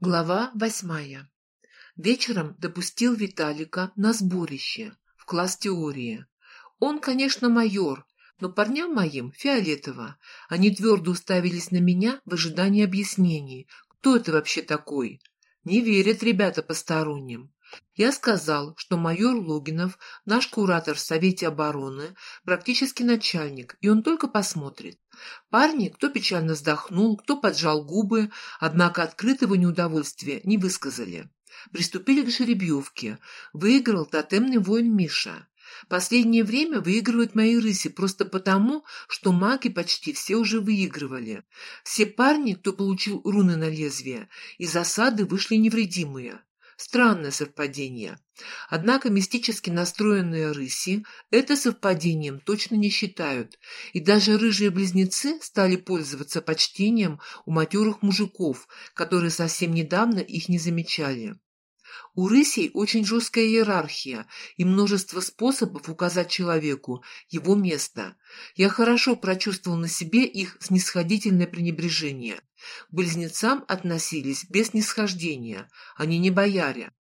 Глава восьмая. Вечером допустил Виталика на сборище в класс теории. Он, конечно, майор, но парням моим фиолетово. Они твердо уставились на меня в ожидании объяснений. Кто это вообще такой? Не верят ребята посторонним. Я сказал, что майор Логинов, наш куратор в Совете обороны, практически начальник, и он только посмотрит. Парни, кто печально вздохнул, кто поджал губы, однако открытого неудовольствия не высказали. Приступили к жеребьевке. Выиграл тотемный воин Миша. Последнее время выигрывают мои рыси просто потому, что маги почти все уже выигрывали. Все парни, кто получил руны на лезвие, из осады вышли невредимые. Странное совпадение. Однако мистически настроенные рыси это совпадением точно не считают, и даже рыжие близнецы стали пользоваться почтением у матерых мужиков, которые совсем недавно их не замечали. У рысей очень жесткая иерархия и множество способов указать человеку его место. Я хорошо прочувствовал на себе их снисходительное пренебрежение. Близнецам относились без снисхождения, они не бояре.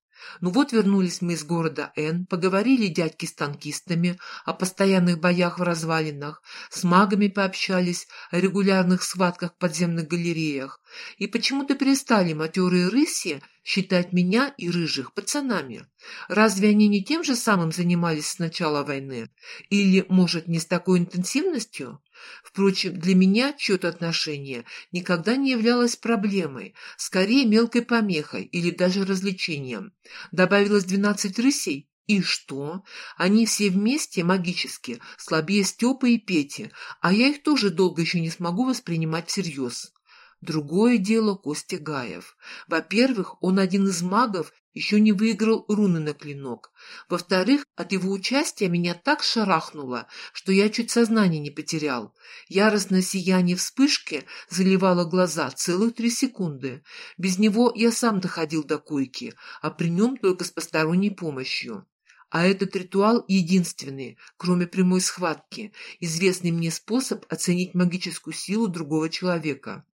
Ну вот вернулись мы из города Н, поговорили дядьки с танкистами о постоянных боях в развалинах, с магами пообщались о регулярных схватках в подземных галереях, и почему-то перестали матерые рыси считать меня и рыжих пацанами. Разве они не тем же самым занимались с начала войны? Или, может, не с такой интенсивностью? Впрочем, для меня чье-то отношение никогда не являлось проблемой, скорее мелкой помехой или даже развлечением. Добавилось двенадцать рысей, и что? Они все вместе, магически, слабее Степы и Пети, а я их тоже долго еще не смогу воспринимать всерьез. Другое дело Костя Гаев. Во-первых, он один из магов, еще не выиграл руны на клинок. Во-вторых, от его участия меня так шарахнуло, что я чуть сознание не потерял. Яростное сияние вспышки заливало глаза целых три секунды. Без него я сам доходил до койки, а при нем только с посторонней помощью. А этот ритуал единственный, кроме прямой схватки, известный мне способ оценить магическую силу другого человека.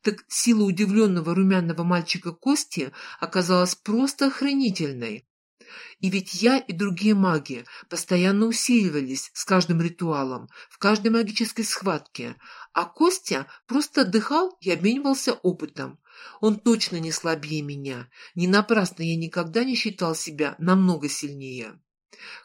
Так сила удивленного румяного мальчика Кости оказалась просто охренительной. И ведь я и другие маги постоянно усиливались с каждым ритуалом, в каждой магической схватке, а Костя просто отдыхал и обменивался опытом. Он точно не слабее меня. Не напрасно я никогда не считал себя намного сильнее.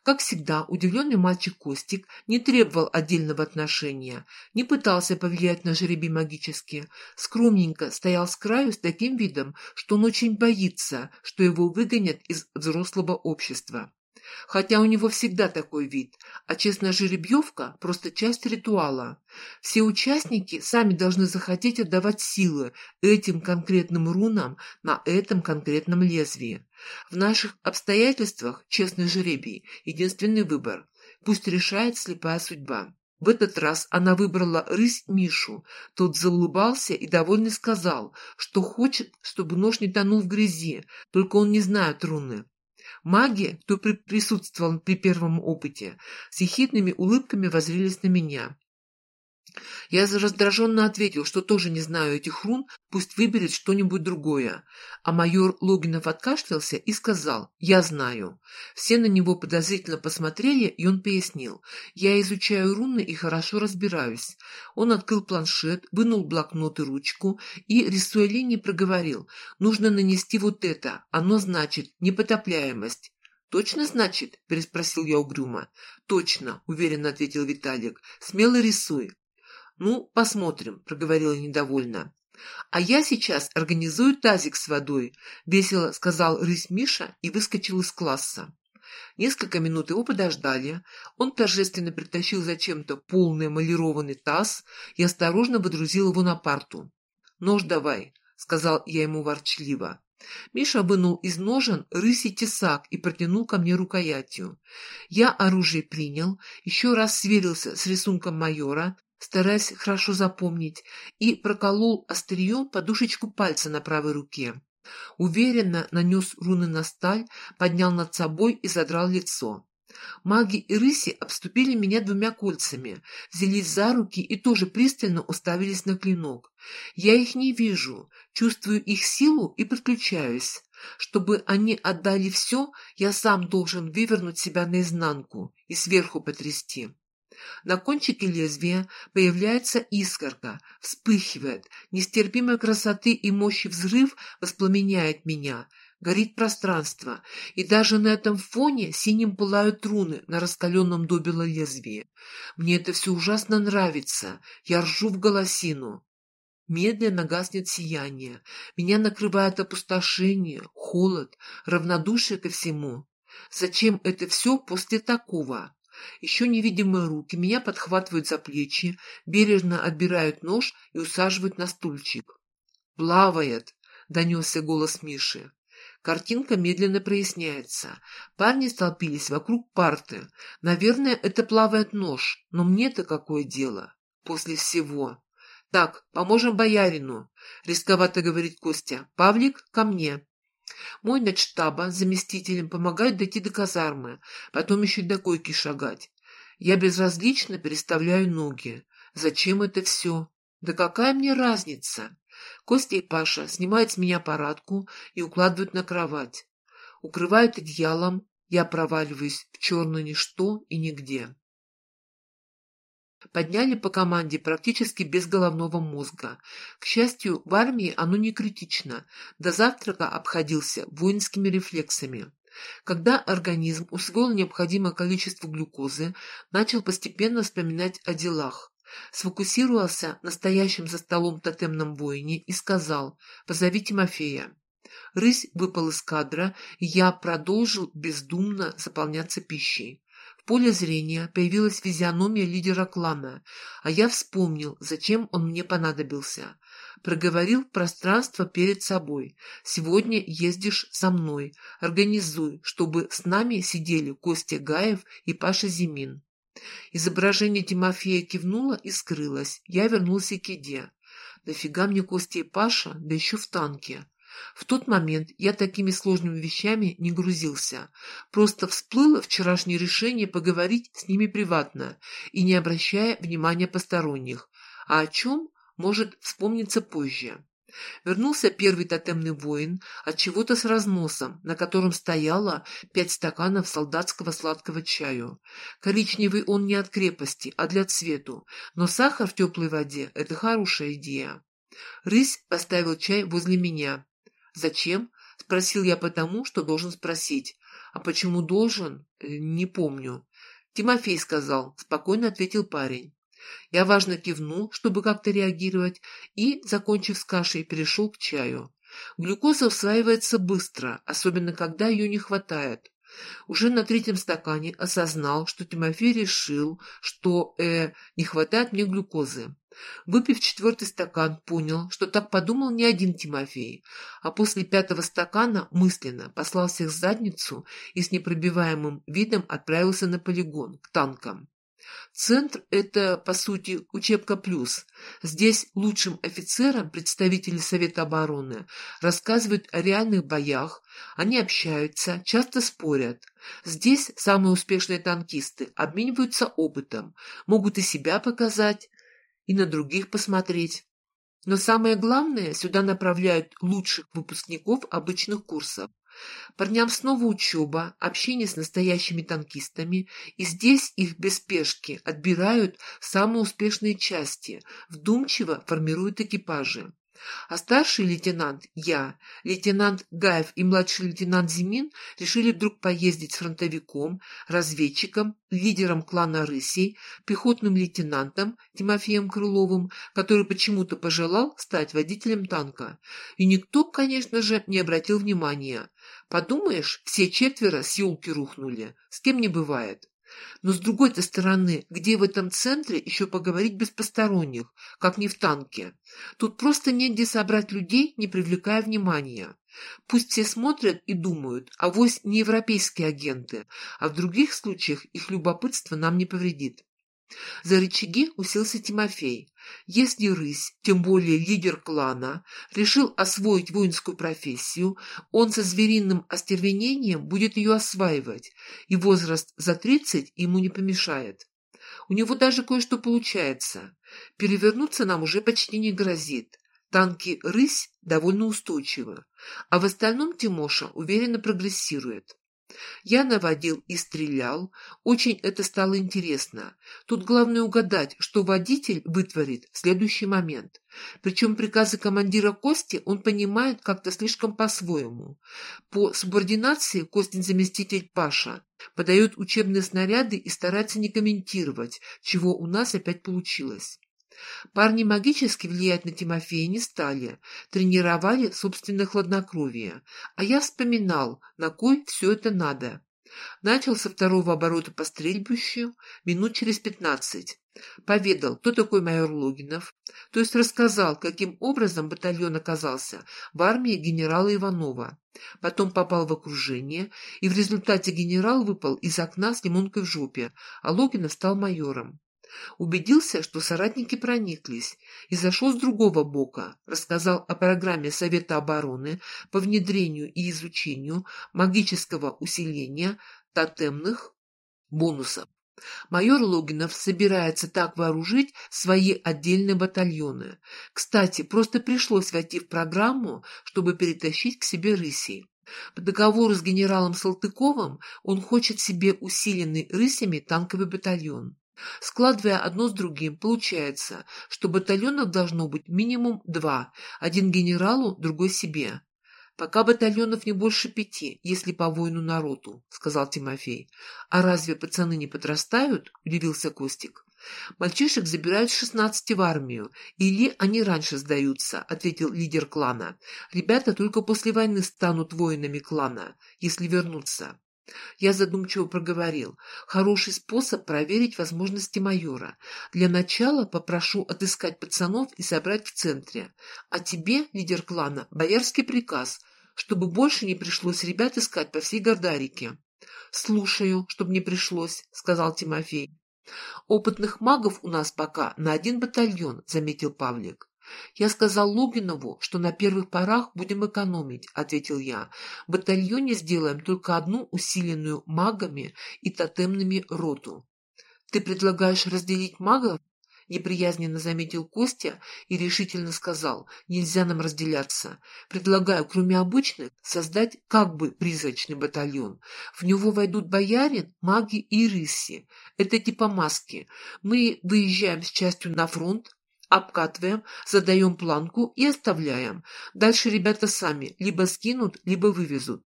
Как всегда, удивленный мальчик Костик не требовал отдельного отношения, не пытался повлиять на жеребий магически, скромненько стоял с краю с таким видом, что он очень боится, что его выгонят из взрослого общества. Хотя у него всегда такой вид, а честная жеребьевка – просто часть ритуала. Все участники сами должны захотеть отдавать силы этим конкретным рунам на этом конкретном лезвии. В наших обстоятельствах честный жеребий – единственный выбор. Пусть решает слепая судьба. В этот раз она выбрала рысь Мишу. Тот заулыбался и довольно сказал, что хочет, чтобы нож не тонул в грязи, только он не знает руны. Маги, кто при присутствовал при первом опыте, с ехидными улыбками воззрелись на меня. Я раздраженно ответил, что тоже не знаю этих рун, пусть выберет что-нибудь другое. А майор Логинов откашлялся и сказал «Я знаю». Все на него подозрительно посмотрели, и он пояснил «Я изучаю руны и хорошо разбираюсь». Он открыл планшет, вынул блокнот и ручку и, рисуя линии, проговорил «Нужно нанести вот это, оно значит непотопляемость». «Точно, значит?» – переспросил я угрюмо. «Точно», – уверенно ответил Виталик. «Смело рисуй». «Ну, посмотрим», — проговорила недовольно. «А я сейчас организую тазик с водой», — весело сказал рысь Миша и выскочил из класса. Несколько минут его подождали. Он торжественно притащил зачем-то полный эмалированный таз и осторожно выдрузил его на парту. «Нож давай», — сказал я ему ворчливо. Миша вынул из ножен рысий тесак и протянул ко мне рукоятью. Я оружие принял, еще раз сверился с рисунком майора, стараясь хорошо запомнить, и проколол острием подушечку пальца на правой руке. Уверенно нанес руны на сталь, поднял над собой и задрал лицо. Маги и рыси обступили меня двумя кольцами, взялись за руки и тоже пристально уставились на клинок. Я их не вижу, чувствую их силу и подключаюсь. Чтобы они отдали все, я сам должен вывернуть себя наизнанку и сверху потрясти. На кончике лезвия появляется искорка, вспыхивает, нестерпимой красоты и мощи взрыв воспламеняет меня, горит пространство, и даже на этом фоне синим пылают руны на раскаленном добело лезвии. Мне это все ужасно нравится, я ржу в голосину. Медленно гаснет сияние, меня накрывает опустошение, холод, равнодушие ко всему. Зачем это все после такого? Еще невидимые руки меня подхватывают за плечи, бережно отбирают нож и усаживают на стульчик. «Плавает!» — донесся голос Миши. Картинка медленно проясняется. Парни столпились вокруг парты. Наверное, это плавает нож, но мне-то какое дело? После всего. «Так, поможем боярину», — рисковато говорит Костя. «Павлик, ко мне». Мой начштаба с заместителем помогают дойти до казармы, потом еще до койки шагать. Я безразлично переставляю ноги. Зачем это все? Да какая мне разница? Костя и Паша снимают с меня парадку и укладывают на кровать. Укрывают одеялом, я проваливаюсь в черное ничто и нигде. Подняли по команде практически без головного мозга. К счастью, в армии оно не критично. До завтрака обходился воинскими рефлексами. Когда организм усвоил необходимое количество глюкозы, начал постепенно вспоминать о делах. Сфокусировался на стоящем за столом тотемном воине и сказал «Позови Тимофея». Рысь выпал из кадра, и я продолжил бездумно заполняться пищей поле зрения появилась физиономия лидера клана, а я вспомнил, зачем он мне понадобился. Проговорил пространство перед собой. «Сегодня ездишь со мной. Организуй, чтобы с нами сидели Костя Гаев и Паша Зимин». Изображение Тимофея кивнуло и скрылось. Я вернулся к еде. «Дофига мне Костя и Паша, да еще в танке». В тот момент я такими сложными вещами не грузился. Просто всплыло вчерашнее решение поговорить с ними приватно и не обращая внимания посторонних. А о чем может вспомниться позже. Вернулся первый тотемный воин от чего-то с разносом, на котором стояло пять стаканов солдатского сладкого чаю. Коричневый он не от крепости, а для цвету, но сахар в теплой воде – это хорошая идея. Рысь поставил чай возле меня, «Зачем?» — спросил я потому, что должен спросить. «А почему должен?» э, «Не помню». «Тимофей сказал», — спокойно ответил парень. Я важно кивнул, чтобы как-то реагировать, и, закончив с кашей, перешел к чаю. Глюкоза усваивается быстро, особенно когда ее не хватает. Уже на третьем стакане осознал, что Тимофей решил, что, э, не хватает мне глюкозы. Выпив четвертый стакан, понял, что так подумал не один Тимофей, а после пятого стакана мысленно послал всех в задницу и с непробиваемым видом отправился на полигон, к танкам. Центр – это, по сути, учебка плюс. Здесь лучшим офицерам представители Совета обороны рассказывают о реальных боях, они общаются, часто спорят. Здесь самые успешные танкисты обмениваются опытом, могут и себя показать, и на других посмотреть. Но самое главное, сюда направляют лучших выпускников обычных курсов. Парням снова учеба, общение с настоящими танкистами, и здесь их без спешки отбирают самые успешные части, вдумчиво формируют экипажи. А старший лейтенант, я, лейтенант Гаев и младший лейтенант Зимин решили вдруг поездить с фронтовиком, разведчиком, лидером клана Рысей, пехотным лейтенантом Тимофеем Крыловым, который почему-то пожелал стать водителем танка. И никто, конечно же, не обратил внимания. Подумаешь, все четверо с елки рухнули. С кем не бывает. Но с другой-то стороны, где в этом центре еще поговорить без посторонних, как не в танке? Тут просто негде собрать людей, не привлекая внимания. Пусть все смотрят и думают, а вось не европейские агенты, а в других случаях их любопытство нам не повредит. За рычаги уселся Тимофей. Если рысь, тем более лидер клана, решил освоить воинскую профессию, он со звериным остервенением будет ее осваивать, и возраст за тридцать ему не помешает. У него даже кое-что получается. Перевернуться нам уже почти не грозит. Танки «Рысь» довольно устойчивы, а в остальном Тимоша уверенно прогрессирует. Я наводил и стрелял. Очень это стало интересно. Тут главное угадать, что водитель вытворит в следующий момент. Причем приказы командира Кости он понимает как-то слишком по-своему. По субординации Костин заместитель Паша подает учебные снаряды и старается не комментировать, чего у нас опять получилось. Парни магически влиять на Тимофея не стали, тренировали собственное хладнокровие, а я вспоминал, на кой все это надо. Начал со второго оборота по стрельбищу минут через пятнадцать. Поведал, кто такой майор Логинов, то есть рассказал, каким образом батальон оказался в армии генерала Иванова. Потом попал в окружение, и в результате генерал выпал из окна с лимонкой в жопе, а Логинов стал майором. Убедился, что соратники прониклись, и зашел с другого бока, рассказал о программе Совета обороны по внедрению и изучению магического усиления тотемных бонусов. Майор Логинов собирается так вооружить свои отдельные батальоны. Кстати, просто пришлось войти в программу, чтобы перетащить к себе рысей. По договору с генералом Салтыковым он хочет себе усиленный рысями танковый батальон. Складывая одно с другим, получается, что батальонов должно быть минимум два, один генералу, другой себе. «Пока батальонов не больше пяти, если по воину народу», — сказал Тимофей. «А разве пацаны не подрастают?» — удивился Костик. «Мальчишек забирают с шестнадцати в армию, или они раньше сдаются», — ответил лидер клана. «Ребята только после войны станут воинами клана, если вернутся». Я задумчиво проговорил. Хороший способ проверить возможности майора. Для начала попрошу отыскать пацанов и собрать в центре. А тебе, лидер клана, боярский приказ, чтобы больше не пришлось ребят искать по всей Гордарике. «Слушаю, чтобы не пришлось», — сказал Тимофей. «Опытных магов у нас пока на один батальон», — заметил Павлик. «Я сказал Логинову, что на первых порах будем экономить», — ответил я. «В батальоне сделаем только одну усиленную магами и тотемными роту». «Ты предлагаешь разделить магов?» — неприязненно заметил Костя и решительно сказал, «Нельзя нам разделяться. Предлагаю, кроме обычных, создать как бы призрачный батальон. В него войдут боярин, маги и рыси. Это типа маски. Мы выезжаем с частью на фронт, Обкатываем, задаем планку и оставляем. Дальше ребята сами либо скинут, либо вывезут.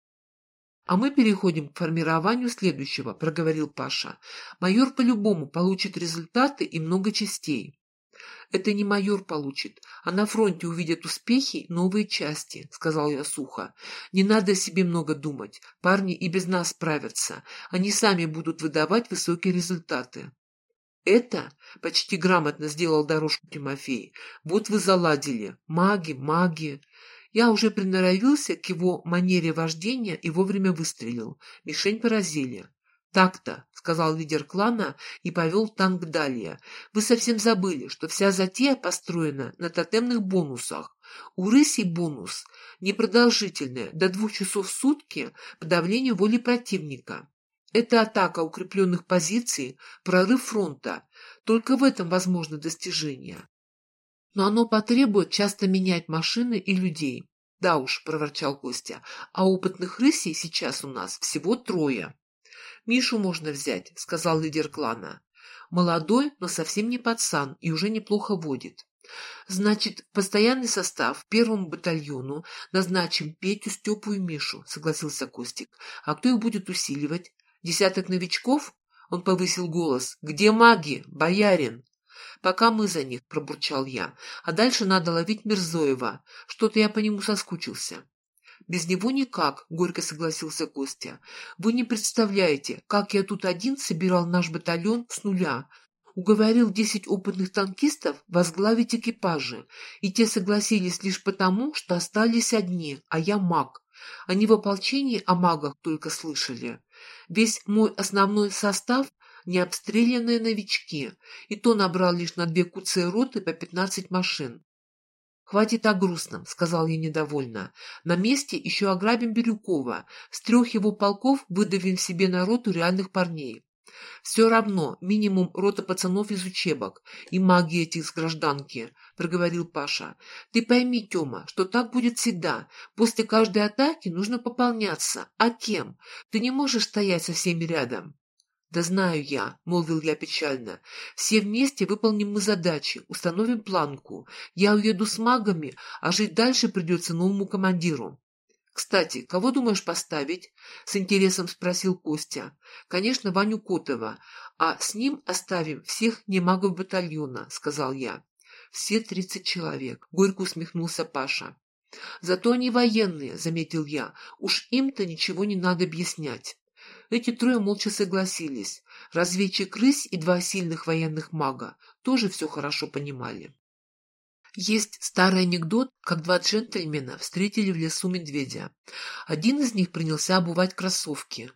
«А мы переходим к формированию следующего», — проговорил Паша. «Майор по-любому получит результаты и много частей». «Это не майор получит, а на фронте увидят успехи новые части», — сказал я сухо. «Не надо себе много думать. Парни и без нас справятся. Они сами будут выдавать высокие результаты». «Это?» — почти грамотно сделал дорожку Тимофей. «Вот вы заладили. Маги, маги». Я уже приноровился к его манере вождения и вовремя выстрелил. Мишень поразили. «Так-то», — сказал лидер клана и повел танк далее. «Вы совсем забыли, что вся затея построена на тотемных бонусах. У рыси бонус непродолжительный, до двух часов в сутки подавление воли противника. Это атака укрепленных позиций, прорыв фронта. Только в этом возможно достижение. Но оно потребует часто менять машины и людей. Да уж, проворчал Костя, а опытных рысей сейчас у нас всего трое. Мишу можно взять, сказал лидер клана. Молодой, но совсем не пацан и уже неплохо водит. Значит, постоянный состав первому батальону назначим Петю, Степу и Мишу, согласился Костик. А кто их будет усиливать? Десяток новичков? Он повысил голос. Где маги, боярин? Пока мы за них, пробурчал я. А дальше надо ловить Мирзоева. Что-то я по нему соскучился. Без него никак, горько согласился Костя. Вы не представляете, как я тут один собирал наш батальон с нуля. Уговорил десять опытных танкистов возглавить экипажи, и те согласились лишь потому, что остались одни, а я маг. Они в ополчении о магах только слышали. Весь мой основной состав необстрелянные новички, и то набрал лишь на две куцы роты по пятнадцать машин. «Хватит о грустном», — сказал я недовольно. «На месте еще ограбим Бирюкова. С трех его полков выдавим себе на роту реальных парней. Все равно минимум рота пацанов из учебок и маги этих с гражданки», — проговорил Паша. «Ты пойми, Тема, что так будет всегда. После каждой атаки нужно пополняться. А кем? Ты не можешь стоять со всеми рядом». «Да знаю я», — молвил я печально. «Все вместе выполним мы задачи, установим планку. Я уеду с магами, а жить дальше придется новому командиру». «Кстати, кого думаешь поставить?» — с интересом спросил Костя. «Конечно, Ваню Котова, а с ним оставим всех немагов батальона», — сказал я. «Все тридцать человек», — горько усмехнулся Паша. «Зато они военные», — заметил я. «Уж им-то ничего не надо объяснять». Эти трое молча согласились. Разведчик Рысь и два сильных военных мага тоже все хорошо понимали. Есть старый анекдот, как два джентльмена встретили в лесу медведя. Один из них принялся обувать кроссовки.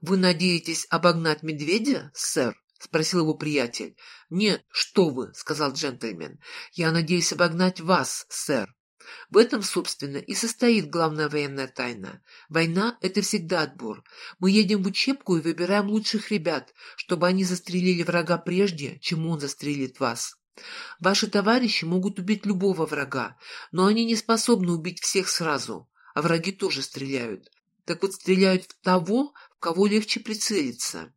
«Вы надеетесь обогнать медведя, сэр?» — спросил его приятель. «Нет, что вы!» — сказал джентльмен. «Я надеюсь обогнать вас, сэр». В этом, собственно, и состоит главная военная тайна. Война — это всегда отбор. Мы едем в учебку и выбираем лучших ребят, чтобы они застрелили врага прежде, чем он застрелит вас. Ваши товарищи могут убить любого врага, но они не способны убить всех сразу, а враги тоже стреляют. Так вот стреляют в того, в кого легче прицелиться.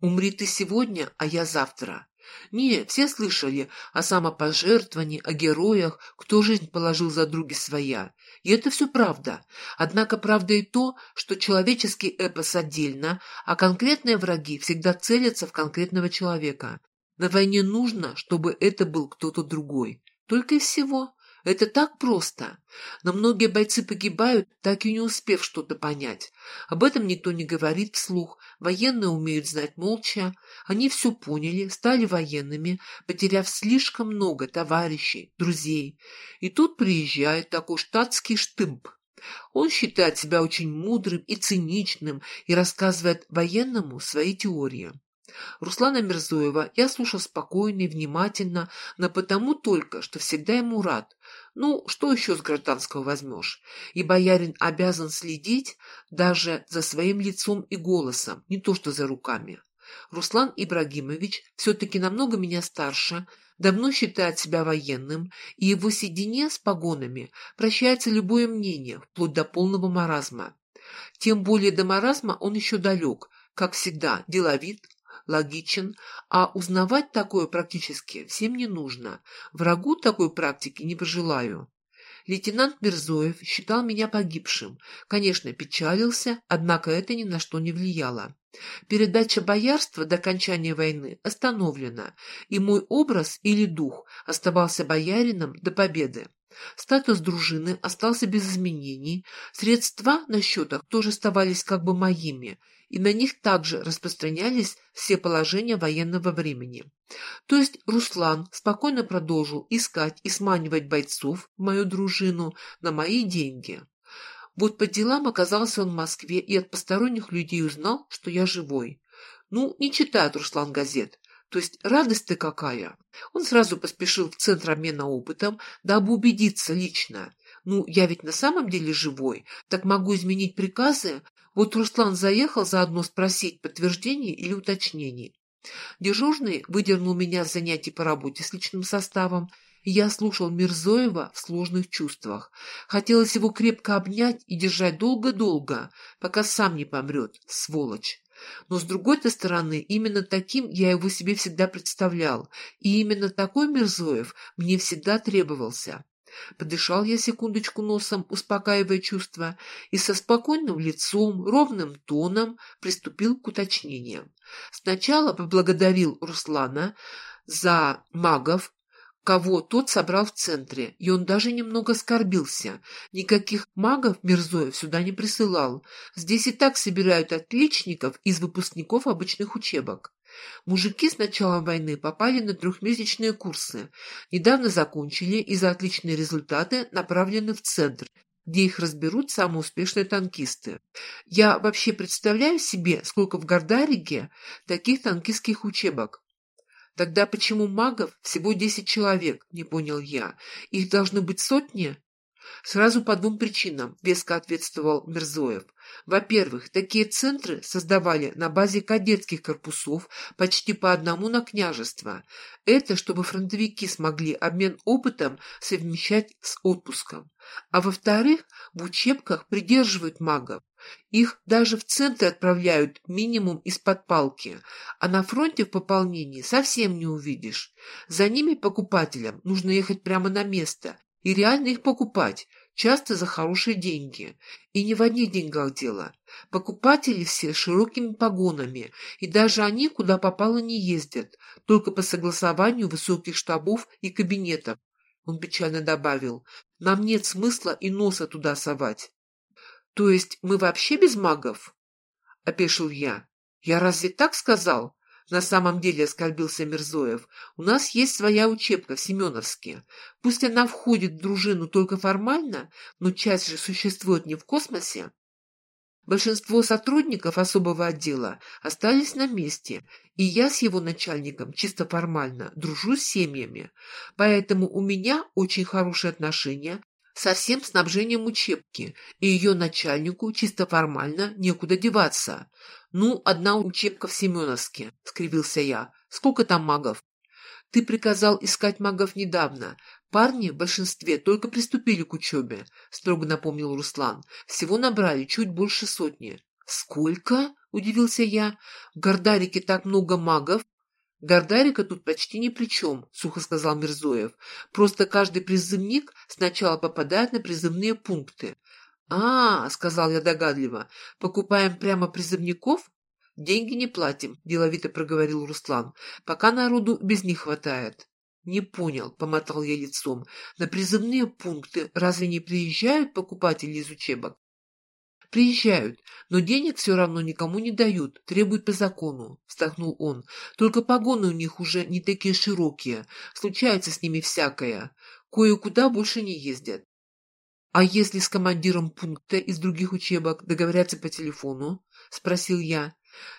Умри ты сегодня, а я завтра. Не, все слышали о самопожертвовании, о героях, кто жизнь положил за други своя. И это все правда. Однако правда и то, что человеческий эпос отдельно, а конкретные враги всегда целятся в конкретного человека. На войне нужно, чтобы это был кто-то другой. Только и всего. Это так просто. Но многие бойцы погибают, так и не успев что-то понять. Об этом никто не говорит вслух. Военные умеют знать молча. Они все поняли, стали военными, потеряв слишком много товарищей, друзей. И тут приезжает такой штатский штымп. Он считает себя очень мудрым и циничным и рассказывает военному свои теории. Руслана Мирзоева я слушал спокойно и внимательно, но потому только, что всегда ему рад. Ну, что еще с гражданского возьмешь? И боярин обязан следить даже за своим лицом и голосом, не то что за руками. Руслан Ибрагимович все-таки намного меня старше, давно считает себя военным, и его седине с погонами прощается любое мнение, вплоть до полного маразма. Тем более до маразма он еще далек, как всегда, деловит, логичен, а узнавать такое практически всем не нужно. Врагу такой практики не пожелаю. Лейтенант Мирзоев считал меня погибшим. Конечно, печалился, однако это ни на что не влияло. Передача боярства до окончания войны остановлена, и мой образ или дух оставался боярином до победы. Статус дружины остался без изменений, средства на счетах тоже оставались как бы моими, и на них также распространялись все положения военного времени. То есть Руслан спокойно продолжил искать и сманивать бойцов в мою дружину на мои деньги. Вот по делам оказался он в Москве и от посторонних людей узнал, что я живой. Ну, не читает Руслан газет. То есть радость-то какая! Он сразу поспешил в центр обмена опытом, дабы убедиться лично. Ну, я ведь на самом деле живой, так могу изменить приказы, вот Руслан заехал заодно спросить подтверждений или уточнений. Дежурный выдернул меня с занятий по работе с личным составом, и я слушал Мирзоева в сложных чувствах. Хотелось его крепко обнять и держать долго-долго, пока сам не помрет, сволочь. Но с другой-то стороны, именно таким я его себе всегда представлял, и именно такой Мирзоев мне всегда требовался. Подышал я секундочку носом, успокаивая чувства, и со спокойным лицом, ровным тоном приступил к уточнениям. Сначала поблагодарил Руслана за магов, кого тот собрал в центре, и он даже немного оскорбился. Никаких магов Мирзоев сюда не присылал. Здесь и так собирают отличников из выпускников обычных учебок. Мужики с начала войны попали на трехмесячные курсы. Недавно закончили и за отличные результаты направлены в центр, где их разберут самые успешные танкисты. Я вообще представляю себе, сколько в Гордариге таких танкистских учебок. Тогда почему магов всего десять человек, не понял я. Их должны быть сотни? Сразу по двум причинам, веско ответствовал Мирзоев. Во-первых, такие центры создавали на базе кадетских корпусов почти по одному на княжество. Это чтобы фронтовики смогли обмен опытом совмещать с отпуском. А во-вторых, в учебках придерживают магов. Их даже в центры отправляют минимум из-под палки, а на фронте в пополнении совсем не увидишь. За ними покупателям нужно ехать прямо на место и реально их покупать, часто за хорошие деньги. И не в одних деньгах дело. Покупатели все широкими погонами, и даже они куда попало не ездят, только по согласованию высоких штабов и кабинетов. Он печально добавил, нам нет смысла и носа туда совать. То есть мы вообще без магов? Опешил я. Я разве так сказал? На самом деле оскорбился Мирзоев. У нас есть своя учебка в Семеновске. Пусть она входит в дружину только формально, но часть же существует не в космосе. Большинство сотрудников особого отдела остались на месте, и я с его начальником чисто формально дружу с семьями. Поэтому у меня очень хорошие отношения со всем снабжением учебки, и ее начальнику чисто формально некуда деваться. «Ну, одна учебка в Семеновске», — скривился я. «Сколько там магов?» «Ты приказал искать магов недавно. Парни в большинстве только приступили к учебе», — строго напомнил Руслан. «Всего набрали чуть больше сотни». «Сколько?» — удивился я. «В Гордарике так много магов?» «Гордарика тут почти ни при чем», — сухо сказал Мирзоев. «Просто каждый призывник сначала попадает на призывные пункты. «А, — сказал я догадливо, — покупаем прямо призывников?» «Деньги не платим», — деловито проговорил Руслан, — «пока народу без них хватает». «Не понял», — помотал я лицом, — «на призывные пункты разве не приезжают покупатели из учебок?» «Приезжают, но денег все равно никому не дают, требуют по закону», — вздохнул он. «Только погоны у них уже не такие широкие, случается с ними всякое, кое-куда больше не ездят. «А если с командиром пункта из других учебок договорятся по телефону?» — спросил я.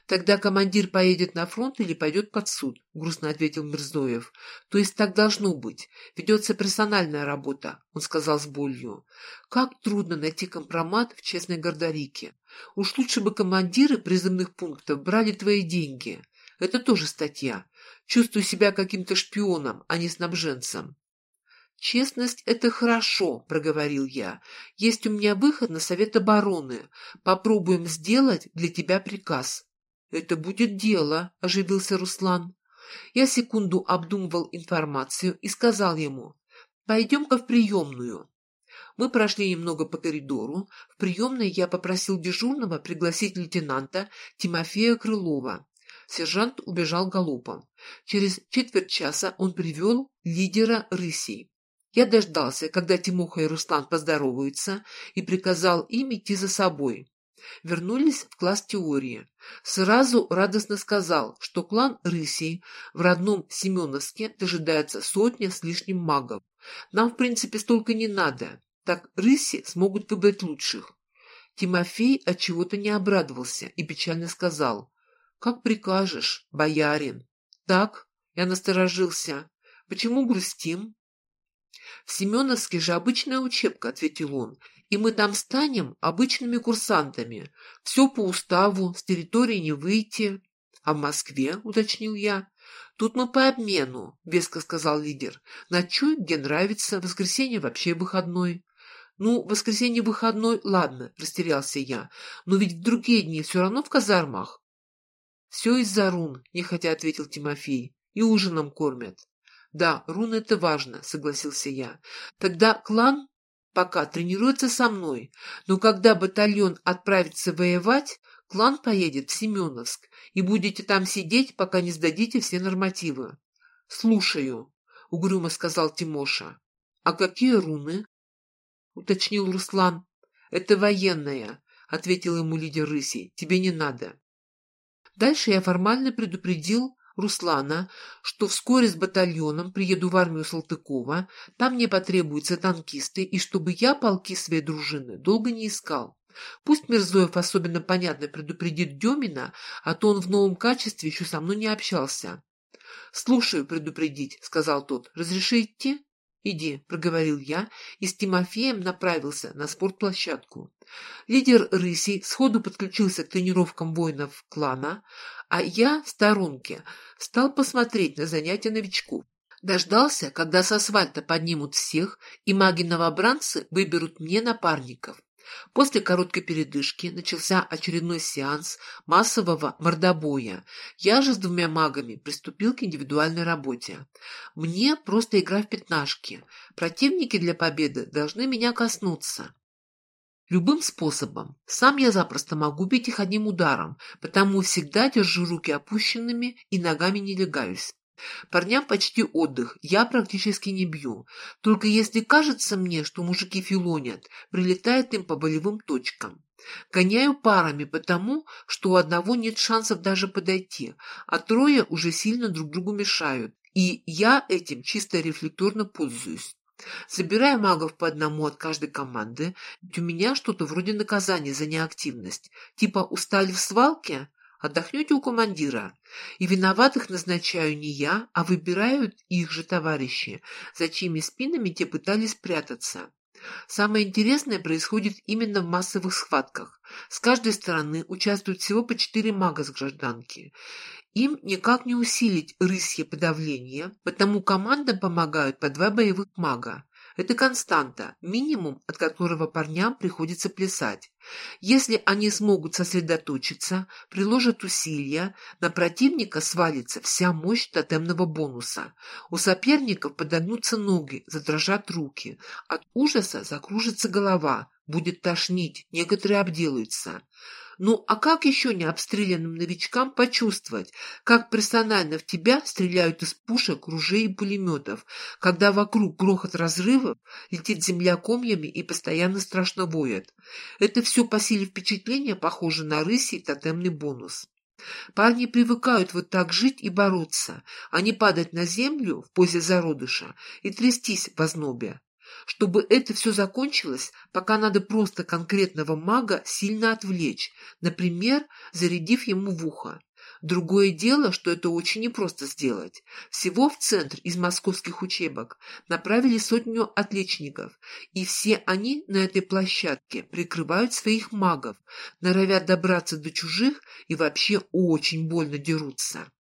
«Тогда командир поедет на фронт или пойдет под суд», — грустно ответил Мирзоев. «То есть так должно быть. Ведется персональная работа», — он сказал с болью. «Как трудно найти компромат в честной Гордарике. Уж лучше бы командиры призывных пунктов брали твои деньги. Это тоже статья. Чувствую себя каким-то шпионом, а не снабженцем». «Честность — это хорошо», — проговорил я. «Есть у меня выход на совет обороны. Попробуем сделать для тебя приказ». «Это будет дело», — оживился Руслан. Я секунду обдумывал информацию и сказал ему, «Пойдем-ка в приемную». Мы прошли немного по коридору. В приемной я попросил дежурного пригласить лейтенанта Тимофея Крылова. Сержант убежал галопом. Через четверть часа он привел лидера рысей. Я дождался, когда Тимоха и Руслан поздороваются, и приказал им идти за собой. Вернулись в класс теории. Сразу радостно сказал, что клан Рысей в родном Семеновске дожидается сотня с лишним магов. Нам, в принципе, столько не надо. Так Рыси смогут выбрать лучших. Тимофей от чего то не обрадовался и печально сказал. «Как прикажешь, боярин?» «Так?» — я насторожился. «Почему грустим?» «В Семеновске же обычная учебка», — ответил он, «и мы там станем обычными курсантами. Все по уставу, с территории не выйти». «А в Москве?» — уточнил я. «Тут мы по обмену», — веско сказал лидер. «Ночуй, где нравится, воскресенье вообще выходной». «Ну, воскресенье выходной, ладно», — растерялся я. «Но ведь в другие дни все равно в казармах». «Все из-за рун», — нехотя ответил Тимофей. «И ужином кормят». «Да, руны — это важно», — согласился я. «Тогда клан пока тренируется со мной, но когда батальон отправится воевать, клан поедет в Семеновск, и будете там сидеть, пока не сдадите все нормативы». «Слушаю», — угрюмо сказал Тимоша. «А какие руны?» — уточнил Руслан. «Это военная», — ответил ему лидер рыси. «Тебе не надо». Дальше я формально предупредил Руслана, что вскоре с батальоном приеду в армию Салтыкова, там мне потребуются танкисты, и чтобы я полки своей дружины долго не искал. Пусть Мирзоев особенно понятно предупредит Демина, а то он в новом качестве еще со мной не общался. «Слушаю предупредить», — сказал тот. «Разреши идти?» «Иди», — проговорил я, и с Тимофеем направился на спортплощадку. Лидер рысей сходу подключился к тренировкам воинов клана, а я в сторонке стал посмотреть на занятия новичков. Дождался, когда с асфальта поднимут всех, и маги-новобранцы выберут мне напарников. После короткой передышки начался очередной сеанс массового мордобоя. Я же с двумя магами приступил к индивидуальной работе. Мне просто игра в пятнашки. Противники для победы должны меня коснуться. Любым способом. Сам я запросто могу бить их одним ударом, потому всегда держу руки опущенными и ногами не легаюсь. Парням почти отдых, я практически не бью. Только если кажется мне, что мужики филонят, прилетает им по болевым точкам. Гоняю парами потому, что у одного нет шансов даже подойти, а трое уже сильно друг другу мешают. И я этим чисто рефлекторно пользуюсь. Собирая магов по одному от каждой команды, ведь у меня что-то вроде наказания за неактивность. Типа устали в свалке? Отдохнете у командира. И виноватых назначаю не я, а выбирают их же товарищи, за чьими спинами те пытались спрятаться. Самое интересное происходит именно в массовых схватках. С каждой стороны участвуют всего по четыре мага с гражданки. Им никак не усилить рысье подавление, потому командам помогают по два боевых мага. Это константа, минимум, от которого парням приходится плясать. Если они смогут сосредоточиться, приложат усилия, на противника свалится вся мощь тотемного бонуса. У соперников подогнутся ноги, задрожат руки. От ужаса закружится голова, будет тошнить, некоторые обделаются. Ну, а как еще не обстрелянным новичкам почувствовать, как персонально в тебя стреляют из пушек, ружей и пулеметов, когда вокруг грохот разрывов, летит земля комьями и постоянно страшно воет? Это все по силе впечатления похоже на рыси и тотемный бонус. Парни привыкают вот так жить и бороться, а не падать на землю в позе зародыша и трястись в ознобе. Чтобы это все закончилось, пока надо просто конкретного мага сильно отвлечь, например, зарядив ему в ухо. Другое дело, что это очень непросто сделать. Всего в центр из московских учебок направили сотню отличников, и все они на этой площадке прикрывают своих магов, норовят добраться до чужих и вообще очень больно дерутся.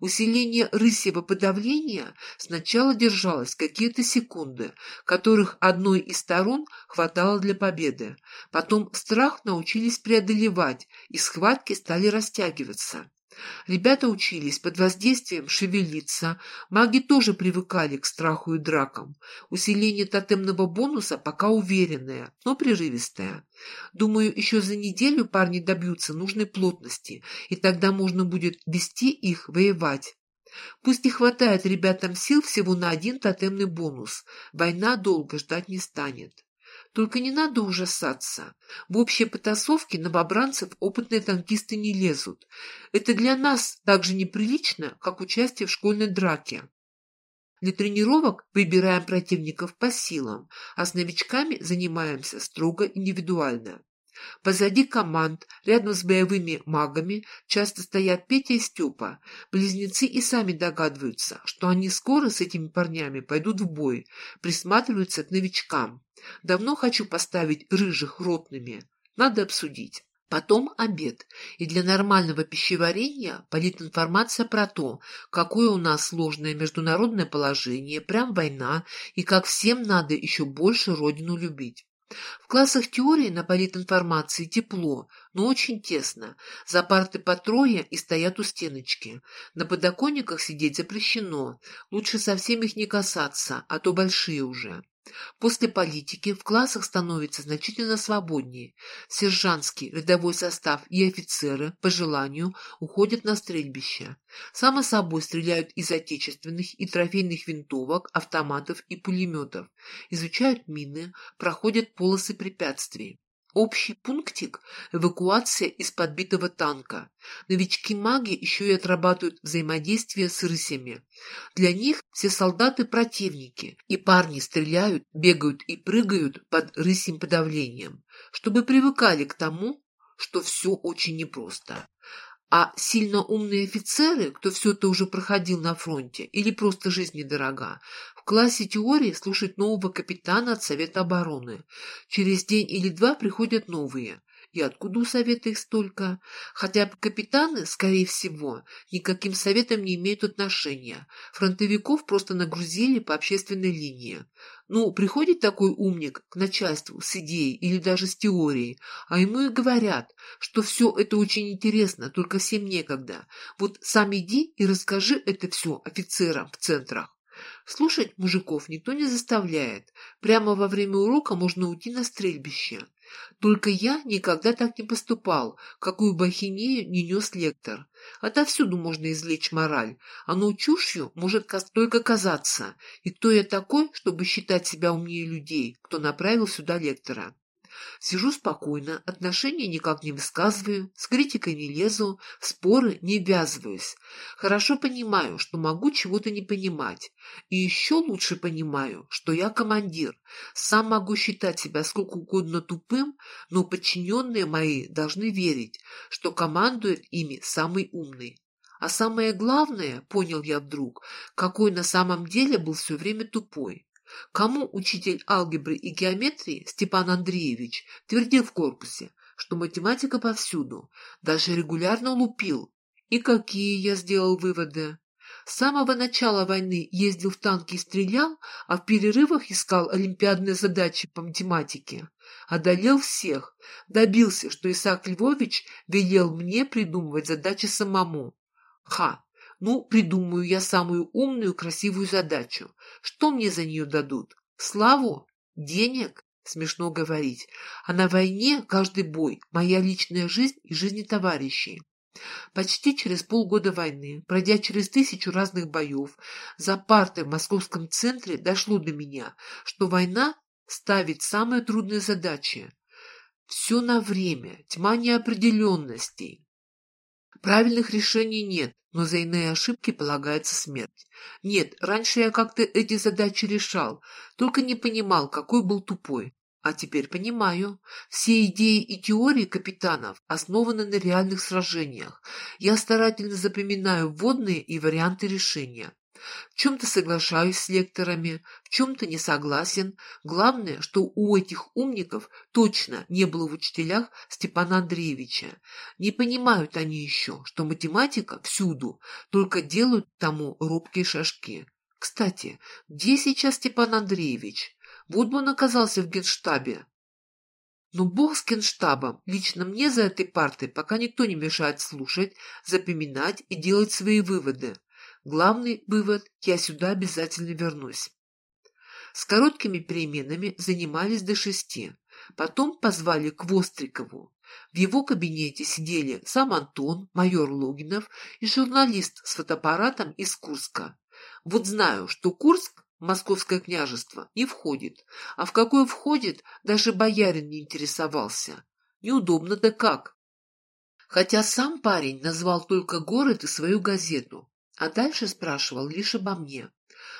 Усиление рысьего подавления сначала держалось какие-то секунды, которых одной из сторон хватало для победы. Потом страх научились преодолевать, и схватки стали растягиваться. Ребята учились под воздействием шевелиться, маги тоже привыкали к страху и дракам. Усиление тотемного бонуса пока уверенное, но прерывистое. Думаю, еще за неделю парни добьются нужной плотности, и тогда можно будет вести их воевать. Пусть не хватает ребятам сил всего на один тотемный бонус, война долго ждать не станет. Только не надо ужасаться. В общей потасовке новобранцев опытные танкисты не лезут. Это для нас так же неприлично, как участие в школьной драке. Для тренировок выбираем противников по силам, а с новичками занимаемся строго индивидуально. Позади команд, рядом с боевыми магами, часто стоят Петя и Степа. Близнецы и сами догадываются, что они скоро с этими парнями пойдут в бой, присматриваются к новичкам. Давно хочу поставить рыжих ротными. Надо обсудить. Потом обед. И для нормального пищеварения политинформация про то, какое у нас сложное международное положение, прям война, и как всем надо еще больше родину любить. В классах теории на политинформации тепло, но очень тесно. За парты по трое и стоят у стеночки. На подоконниках сидеть запрещено. Лучше совсем их не касаться, а то большие уже. После политики в классах становится значительно свободнее. Сержантский, рядовой состав и офицеры, по желанию, уходят на стрельбище. Само собой стреляют из отечественных и трофейных винтовок, автоматов и пулеметов. Изучают мины, проходят полосы препятствий. Общий пунктик – эвакуация из подбитого танка. Новички-маги еще и отрабатывают взаимодействие с рысями. Для них все солдаты – противники, и парни стреляют, бегают и прыгают под рысьим подавлением, чтобы привыкали к тому, что все очень непросто. А сильно умные офицеры, кто все это уже проходил на фронте или просто жизнь недорога, в классе теории слушают нового капитана от Совета обороны. Через день или два приходят новые. И откуда у совета их столько? Хотя капитаны, скорее всего, никаким советом не имеют отношения. Фронтовиков просто нагрузили по общественной линии. Ну, приходит такой умник к начальству с идеей или даже с теорией, а ему и говорят, что все это очень интересно, только всем некогда. Вот сам иди и расскажи это все офицерам в центрах. Слушать мужиков никто не заставляет. Прямо во время урока можно уйти на стрельбище. Только я никогда так не поступал, какую бахинею не нес лектор. Отовсюду можно извлечь мораль, а но чушью может только казаться. И кто я такой, чтобы считать себя умнее людей, кто направил сюда лектора? Сижу спокойно, отношения никак не высказываю, с критикой не лезу, в споры не ввязываюсь. Хорошо понимаю, что могу чего-то не понимать. И еще лучше понимаю, что я командир. Сам могу считать себя сколько угодно тупым, но подчиненные мои должны верить, что командует ими самый умный. А самое главное, понял я вдруг, какой на самом деле был все время тупой. Кому учитель алгебры и геометрии Степан Андреевич твердил в корпусе, что математика повсюду, даже регулярно лупил. И какие я сделал выводы? С самого начала войны ездил в танки и стрелял, а в перерывах искал олимпиадные задачи по математике. Одолел всех, добился, что Исаак Львович велел мне придумывать задачи самому. Ха! Ну, придумаю я самую умную, красивую задачу. Что мне за нее дадут? Славу? Денег? Смешно говорить. А на войне каждый бой – моя личная жизнь и жизни товарищей. Почти через полгода войны, пройдя через тысячу разных боев, за партой в московском центре дошло до меня, что война ставит самые трудные задачи. Все на время, тьма неопределенностей. Правильных решений нет, но за иные ошибки полагается смерть. Нет, раньше я как-то эти задачи решал, только не понимал, какой был тупой. А теперь понимаю. Все идеи и теории капитанов основаны на реальных сражениях. Я старательно запоминаю вводные и варианты решения. В чем-то соглашаюсь с лекторами, в чем-то не согласен. Главное, что у этих умников точно не было в учителях Степана Андреевича. Не понимают они еще, что математика всюду, только делают тому робкие шажки. Кстати, где сейчас Степан Андреевич? Он оказался в генштабе. Но бог с генштабом, лично мне за этой партой пока никто не мешает слушать, запоминать и делать свои выводы. Главный вывод – я сюда обязательно вернусь. С короткими переменами занимались до шести. Потом позвали к Вострикову. В его кабинете сидели сам Антон, майор Логинов и журналист с фотоаппаратом из Курска. Вот знаю, что Курск, московское княжество, не входит, а в какое входит, даже боярин не интересовался. Неудобно да как. Хотя сам парень назвал только город и свою газету. А дальше спрашивал лишь обо мне.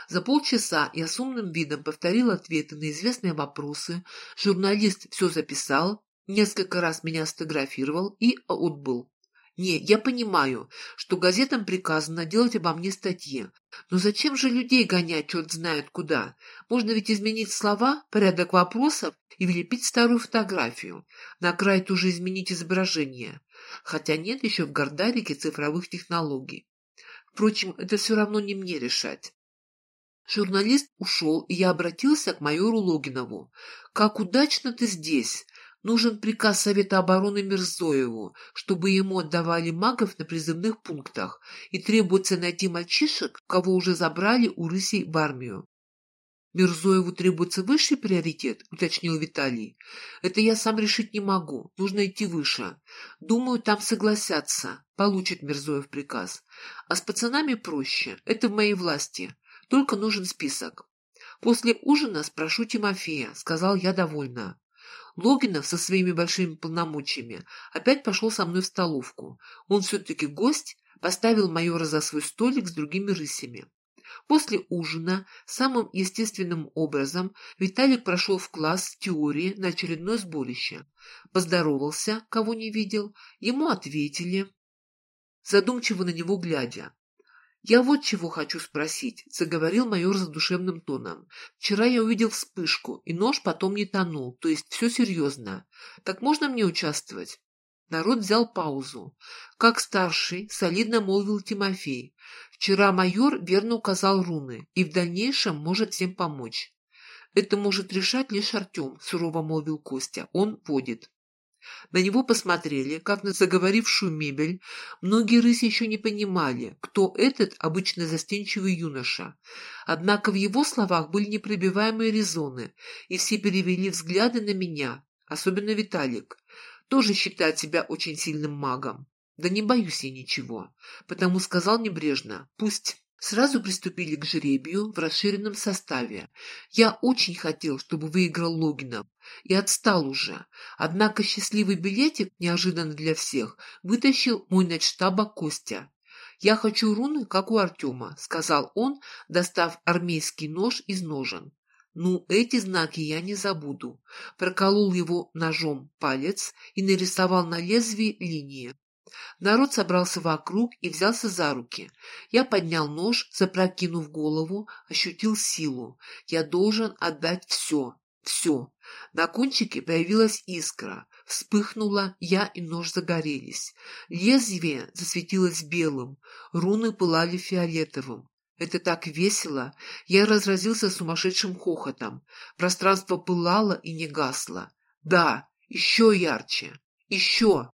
За полчаса я с умным видом повторил ответы на известные вопросы, журналист все записал, несколько раз меня сфотографировал и отбыл. Не, я понимаю, что газетам приказано делать обо мне статьи. Но зачем же людей гонять черт знает куда? Можно ведь изменить слова, порядок вопросов и влепить старую фотографию. На край тоже изменить изображение. Хотя нет еще в Гордарике цифровых технологий. Впрочем, это все равно не мне решать. Журналист ушел, и я обратился к майору Логинову. «Как удачно ты здесь! Нужен приказ Совета обороны Мирзоеву, чтобы ему отдавали магов на призывных пунктах, и требуется найти мальчишек, кого уже забрали у рысей в армию. «Мирзоеву требуется высший приоритет», — уточнил Виталий. «Это я сам решить не могу. Нужно идти выше. Думаю, там согласятся. Получит Мирзоев приказ. А с пацанами проще. Это в моей власти. Только нужен список. После ужина спрошу Тимофея», — сказал я довольно. Логинов со своими большими полномочиями опять пошел со мной в столовку. Он все-таки гость, поставил майора за свой столик с другими рысями. После ужина самым естественным образом Виталик прошел в класс теории на очередное сборище. Поздоровался, кого не видел, ему ответили, задумчиво на него глядя. «Я вот чего хочу спросить», — заговорил майор задушевным тоном. «Вчера я увидел вспышку, и нож потом не тонул, то есть все серьезно. Так можно мне участвовать?» Народ взял паузу. Как старший, солидно молвил Тимофей. «Вчера майор верно указал руны, и в дальнейшем может всем помочь». «Это может решать лишь Артем», — сурово молвил Костя. «Он водит». На него посмотрели, как на заговорившую мебель. Многие рыси еще не понимали, кто этот обычно застенчивый юноша. Однако в его словах были непробиваемые резоны, и все перевели взгляды на меня, особенно Виталик. Тоже считает себя очень сильным магом. Да не боюсь я ничего, потому сказал небрежно, пусть Сразу приступили к жребию в расширенном составе. Я очень хотел, чтобы выиграл Логинов, и отстал уже. Однако счастливый билетик, неожиданно для всех, вытащил мой начштаба Костя. «Я хочу руны, как у Артема», — сказал он, достав армейский нож из ножен. «Ну, эти знаки я не забуду». Проколол его ножом палец и нарисовал на лезвии линии. Народ собрался вокруг и взялся за руки. Я поднял нож, запрокинув голову, ощутил силу. Я должен отдать все, все. На кончике появилась искра. Вспыхнула, я и нож загорелись. Лезвие засветилось белым, руны пылали фиолетовым. Это так весело! Я разразился сумасшедшим хохотом. Пространство пылало и не гасло. Да, еще ярче, еще!